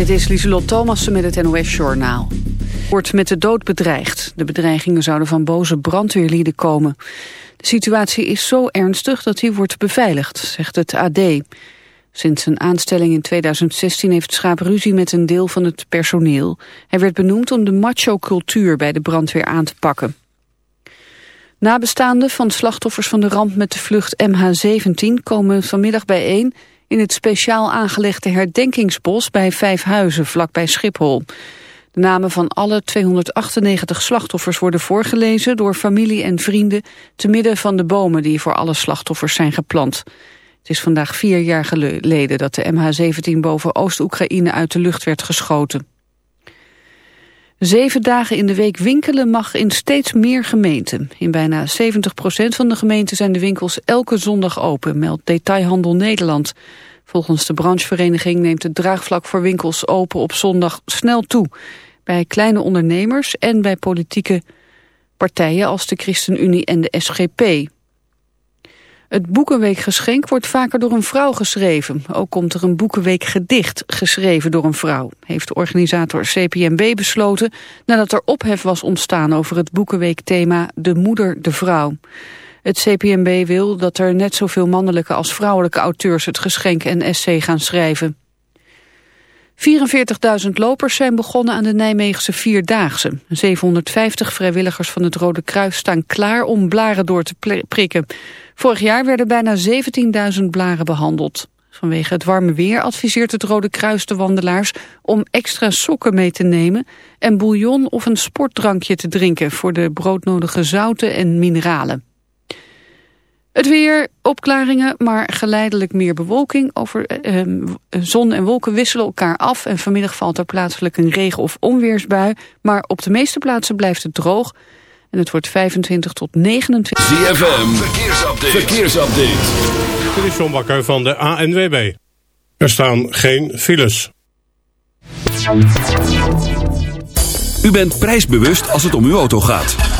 Dit is Lieselot Thomassen met het NOS-journaal. Wordt met de dood bedreigd. De bedreigingen zouden van boze brandweerlieden komen. De situatie is zo ernstig dat hij wordt beveiligd, zegt het AD. Sinds zijn aanstelling in 2016 heeft Schaap ruzie met een deel van het personeel. Hij werd benoemd om de macho-cultuur bij de brandweer aan te pakken. Nabestaanden van slachtoffers van de ramp met de vlucht MH17 komen vanmiddag bijeen in het speciaal aangelegde herdenkingsbos bij Vijfhuizen, vlakbij Schiphol. De namen van alle 298 slachtoffers worden voorgelezen door familie en vrienden te midden van de bomen die voor alle slachtoffers zijn geplant. Het is vandaag vier jaar geleden dat de MH17 boven Oost-Oekraïne uit de lucht werd geschoten. Zeven dagen in de week winkelen mag in steeds meer gemeenten. In bijna 70% van de gemeenten zijn de winkels elke zondag open, meldt Detailhandel Nederland. Volgens de branchevereniging neemt het draagvlak voor winkels open op zondag snel toe. Bij kleine ondernemers en bij politieke partijen als de ChristenUnie en de SGP. Het Boekenweekgeschenk wordt vaker door een vrouw geschreven. Ook komt er een Boekenweekgedicht geschreven door een vrouw, heeft organisator CPMB besloten nadat er ophef was ontstaan over het Boekenweekthema De Moeder, de Vrouw. Het CPMB wil dat er net zoveel mannelijke als vrouwelijke auteurs het geschenk en essay gaan schrijven. 44.000 lopers zijn begonnen aan de Nijmeegse Vierdaagse. 750 vrijwilligers van het Rode Kruis staan klaar om blaren door te prikken. Vorig jaar werden bijna 17.000 blaren behandeld. Vanwege het warme weer adviseert het Rode Kruis de wandelaars om extra sokken mee te nemen en bouillon of een sportdrankje te drinken voor de broodnodige zouten en mineralen. Het weer, opklaringen, maar geleidelijk meer bewolking. Over, eh, ehm, zon en wolken wisselen elkaar af en vanmiddag valt er plaatselijk een regen- of onweersbui. Maar op de meeste plaatsen blijft het droog en het wordt 25 tot 29. ZFM, verkeersupdate. verkeersupdate. Dit is John Bakker van de ANWB. Er staan geen files. U bent prijsbewust als het om uw auto gaat.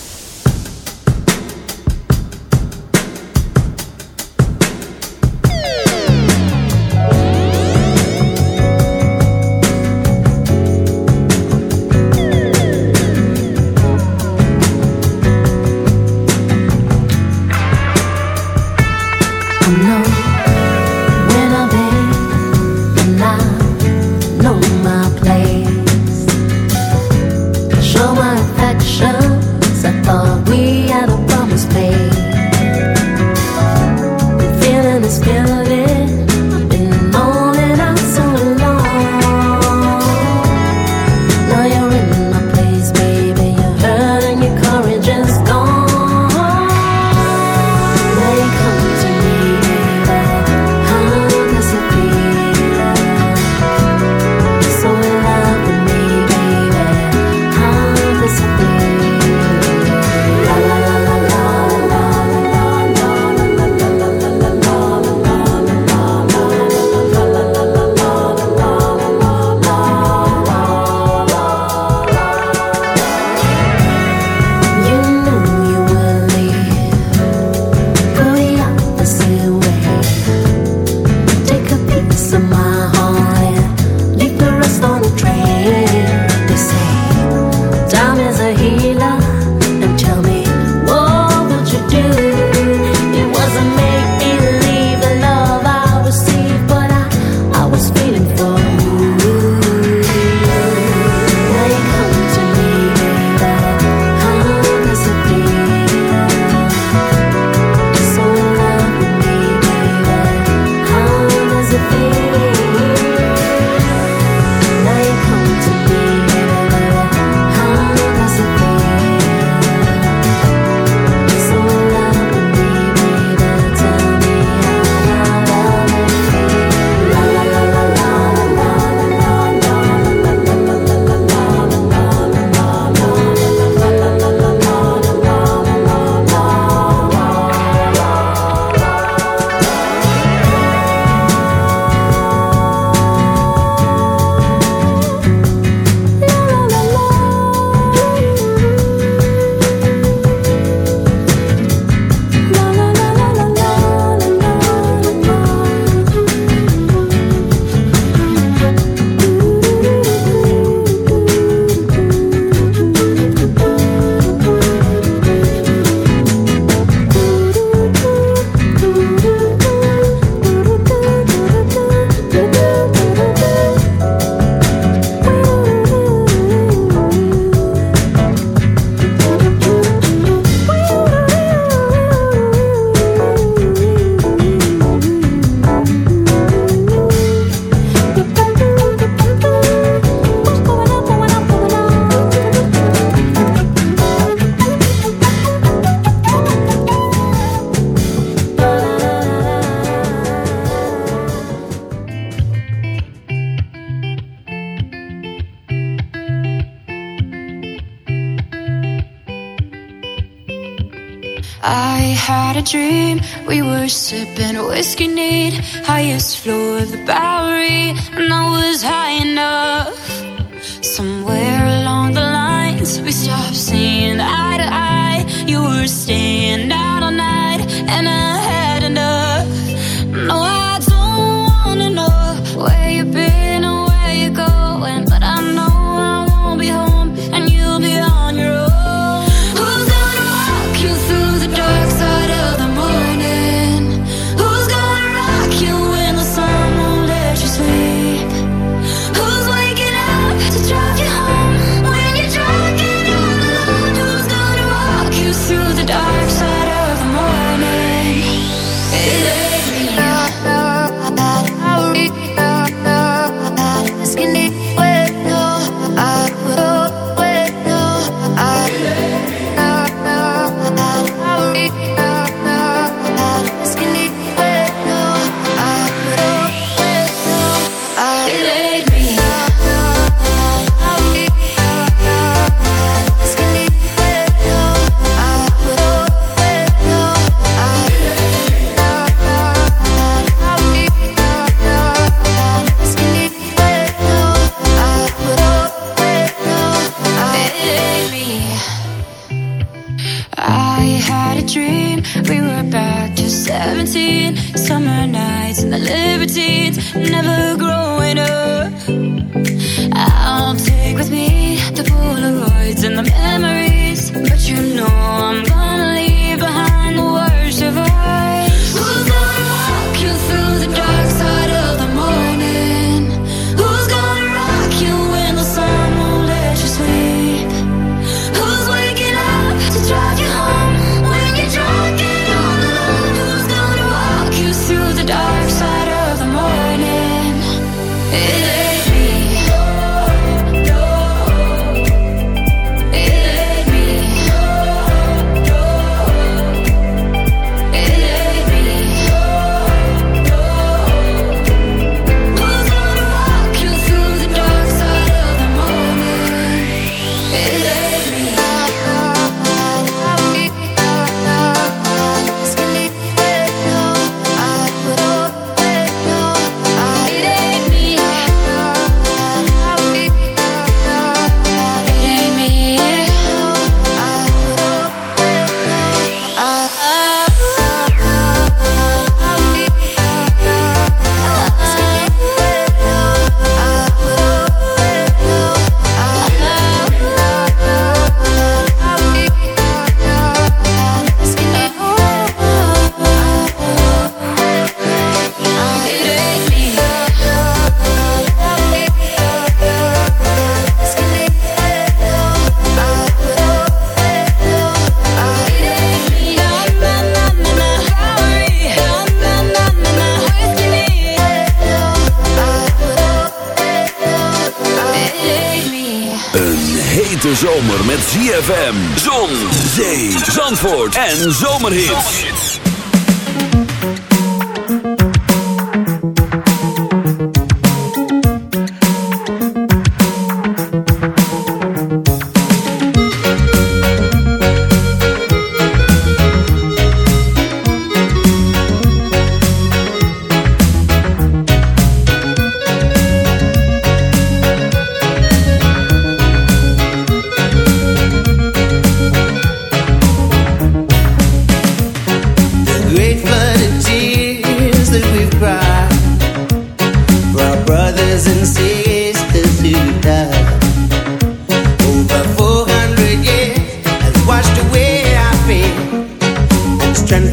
En zomerhits.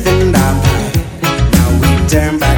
And. Now we turn back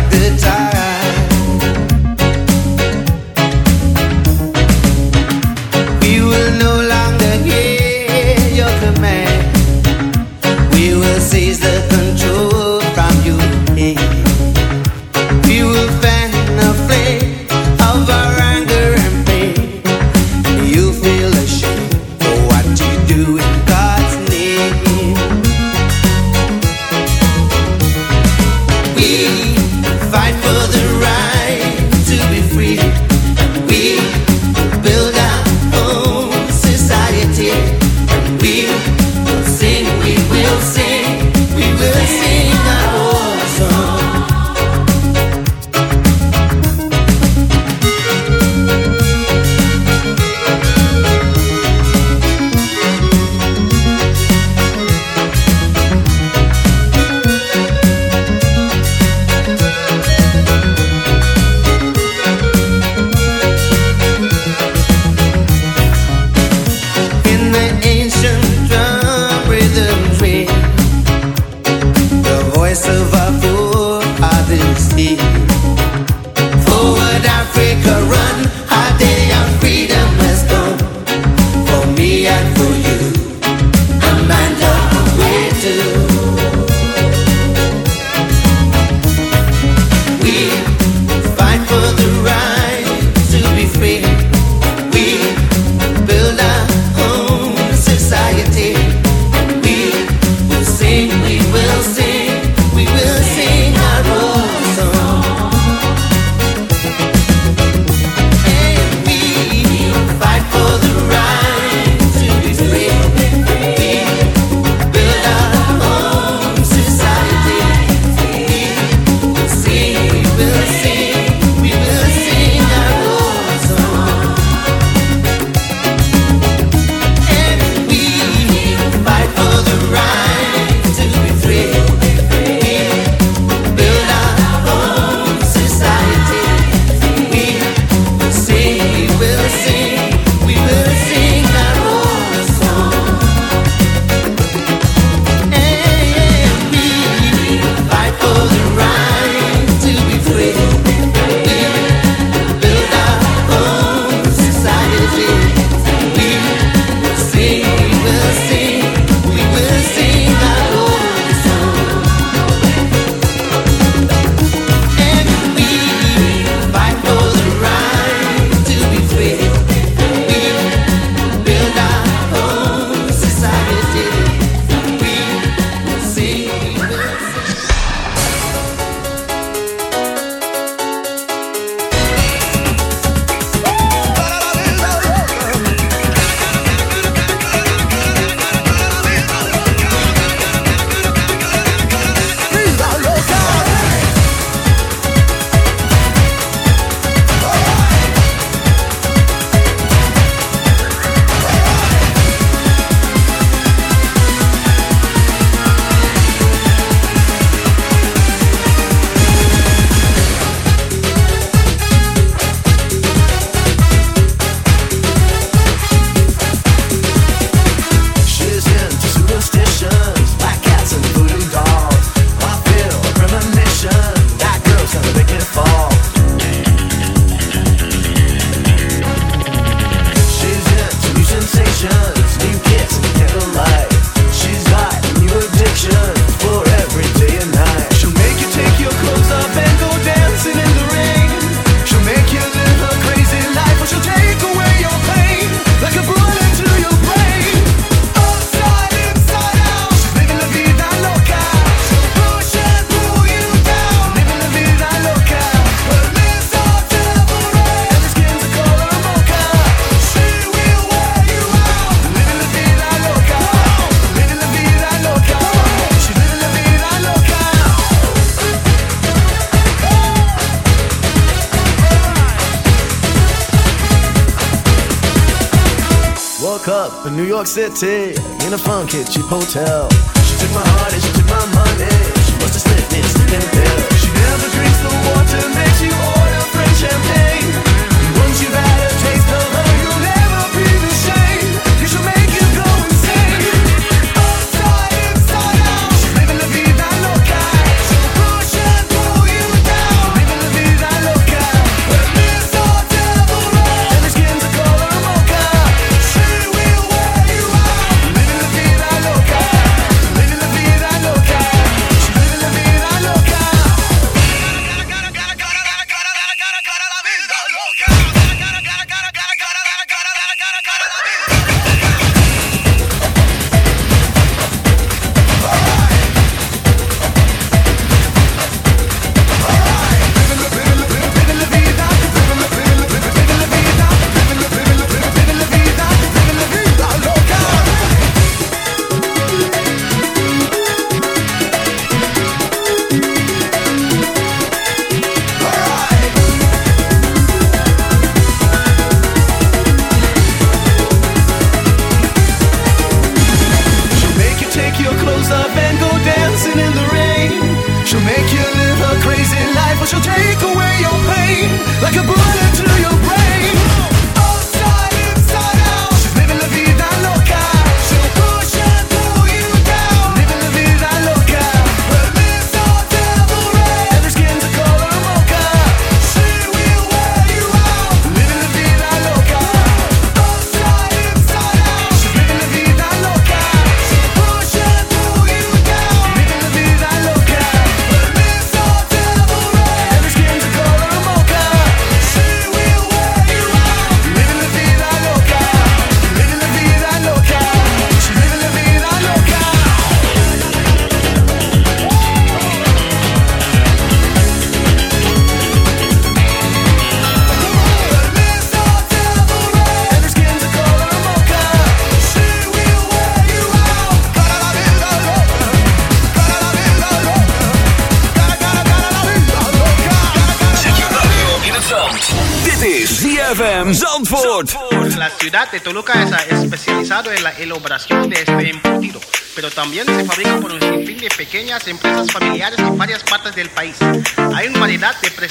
lunatic in a funk at cheap hotel.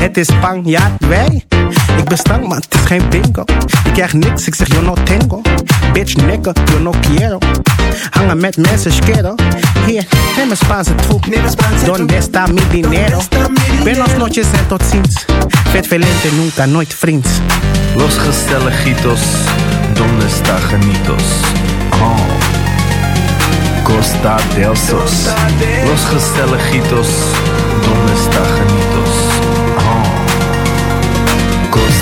Het is Spanjaard, wij. Ik ben stank, maar het is geen bingo. Ik krijg niks, ik zeg yo no tengo. Bitch, nigga, yo no quiero. Hangen met mensen, schero. Hier, neem een Spaanse troep. Donde está mi dinero? Buenos noches en tot ziens. Vet velente, nunca, nooit vriends. Los gezelligitos, donde está genitos? Oh. Costa del Sos. Los gezelligitos, donde está genitos?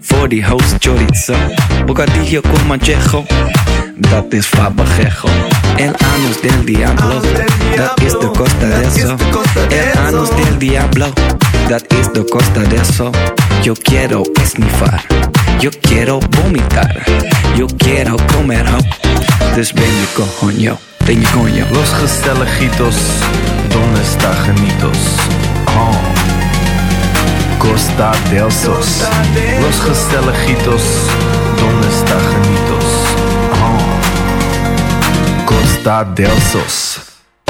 Voor die host chorizo. Bocadillo con manchejo. Dat is fabajejo. El anus del diablo. Dat is de costa de eso. El anus del diablo. Dat is de costa de eso. Yo quiero esnifar. Yo quiero vomitar. Yo quiero comer ho. Dus ben je coño. Ben je coño. Los gezelligitos, donde está genitos? Oh. Costa del Sos. Los gezelligitos, donde está? Oh. Costa del Sos.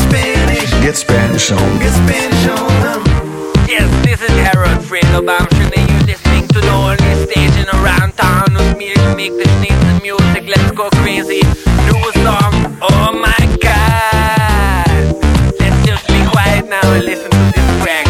Get Spanish. Get Spanish on. Get Spanish on. Yes, this is Harold Fredo Bamshin and you're listening to the only station around town with me to make the sneeze music. Let's go crazy. New song. Oh my god. Let's just be quiet now and listen to this track.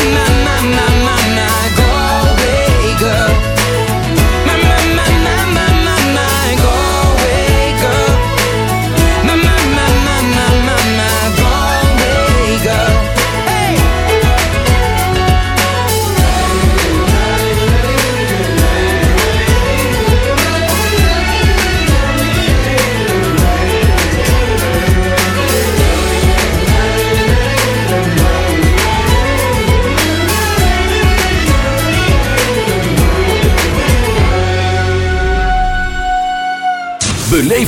My, my, my, my, my,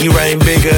You rain bigger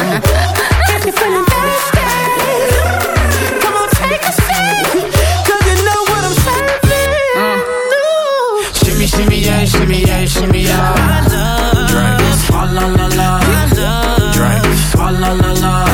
if you're feeling thirsty, come on, take a sip, 'cause you know what I'm serving. Shimmy, shimmy, yeah, shimmy, yeah, shimmy, yeah. Drink, swalla la la. Drink, swalla la la. Swalla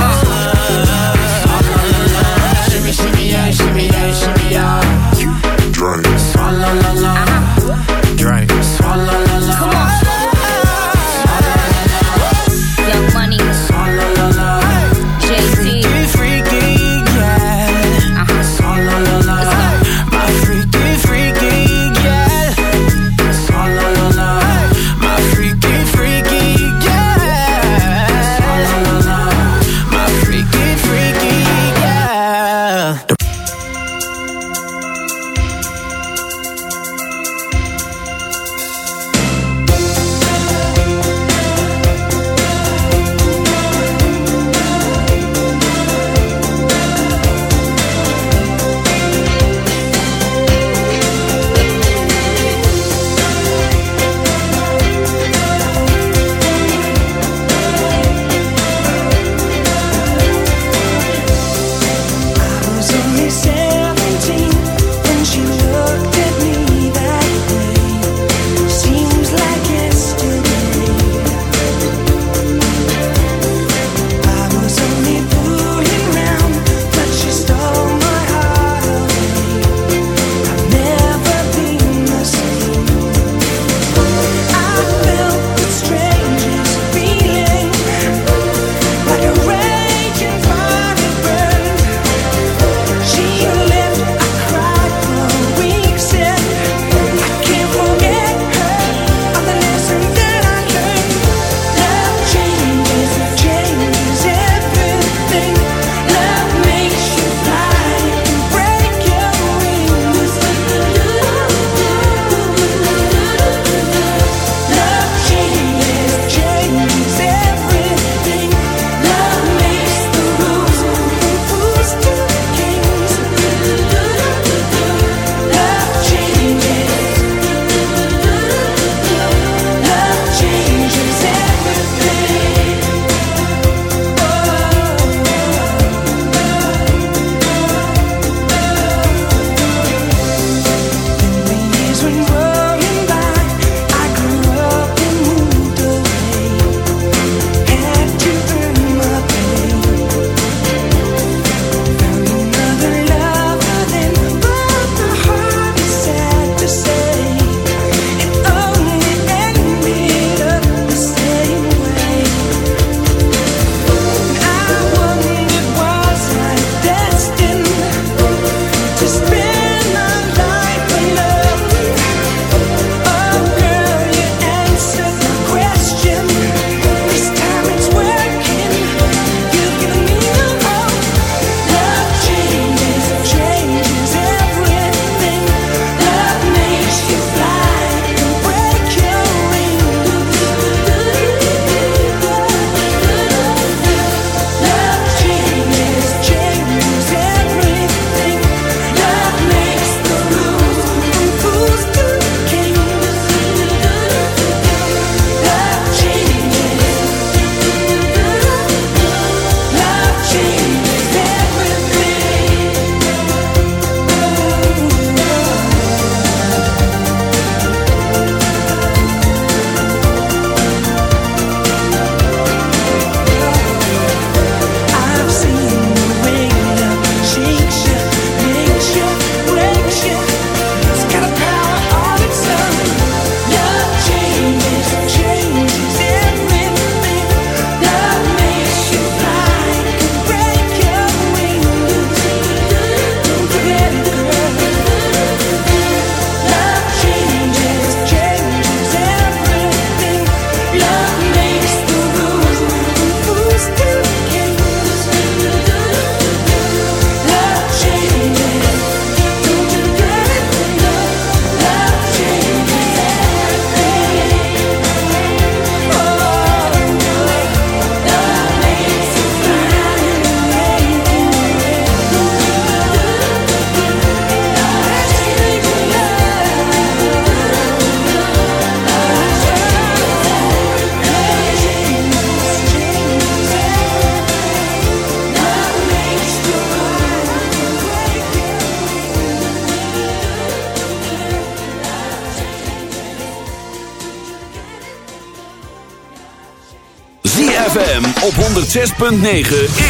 6.9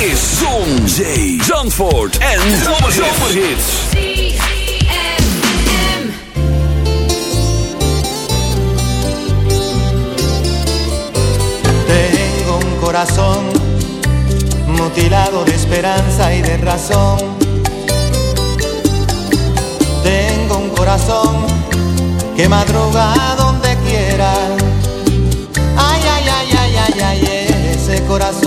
is Zon, Zee, Zandvoort en Zomerhits. Tengo un corazón mutilado de esperanza y de razón. Tengo un corazón que madruga donde quiera. Ay, ay, ay, ay, ay, ay, ese corazón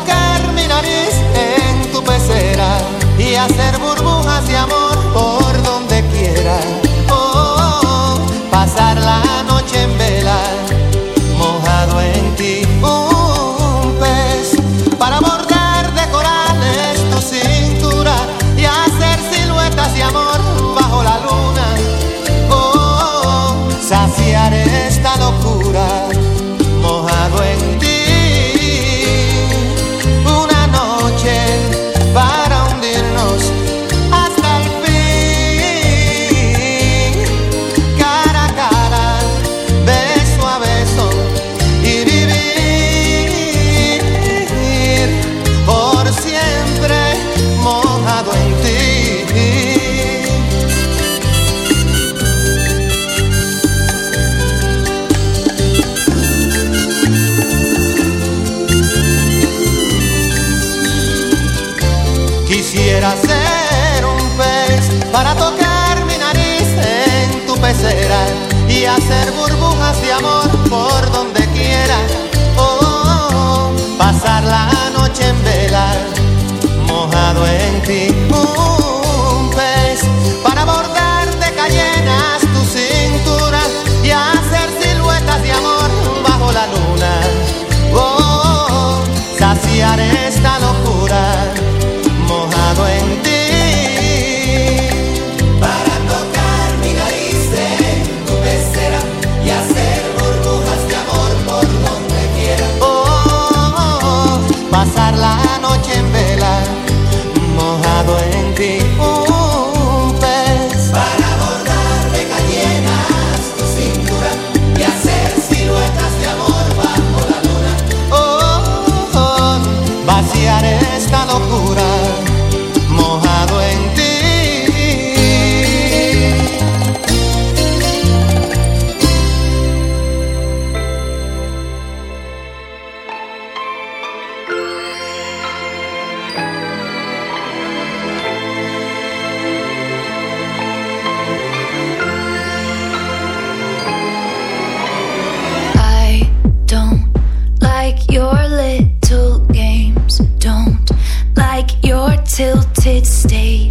y hacer burbujas de amor por donde quiera. tilted state.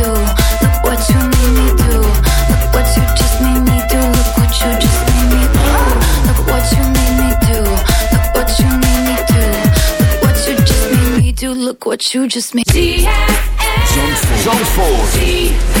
What you just made. Me do.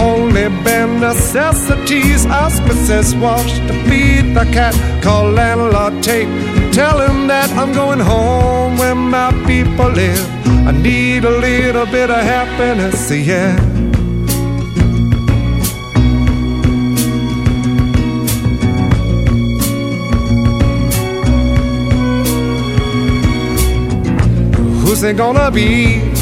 Only bare necessities. Ask Mrs. Walsh to feed the cat. Call landlord Tate. Tell him that I'm going home where my people live. I need a little bit of happiness, yeah. Who's it gonna be?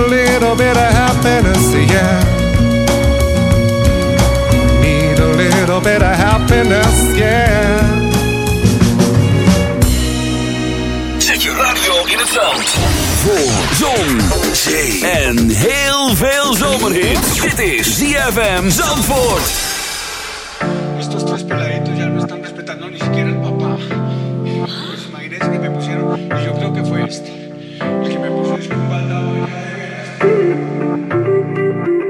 a little bit of happiness, yeah. Need a little bit of happiness, yeah. Zet je radio in het zand. Voor zon, zee en heel veel zomerhit. Dit is ZFM Zandvoort. Estos tres peladitos ya no están respetando ni siquiera el papá. Pues imagínense que me pusieron, y yo creo que fue este, el que me puso thank you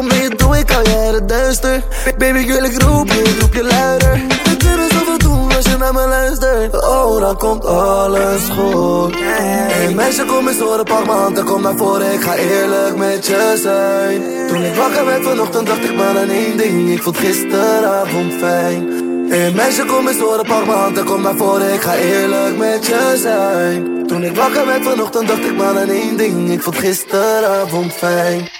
kom mee, doe ik al het duister. Baby, ik wil roep je, roep je luider. We kunnen zoveel doen als je naar me luistert. Oh, dan komt alles goed. Hey meisje, kom eens horen, pak m'n handen, kom naar voren. Ik ga eerlijk met je zijn. Toen ik wakker werd vanochtend, dacht ik maar aan één ding. Ik vond gisteravond fijn. Hey meisje, kom eens horen, pak m'n handen, kom naar voren. Ik ga eerlijk met je zijn. Toen ik wakker werd vanochtend, dacht ik maar aan één ding. Ik vond gisteravond fijn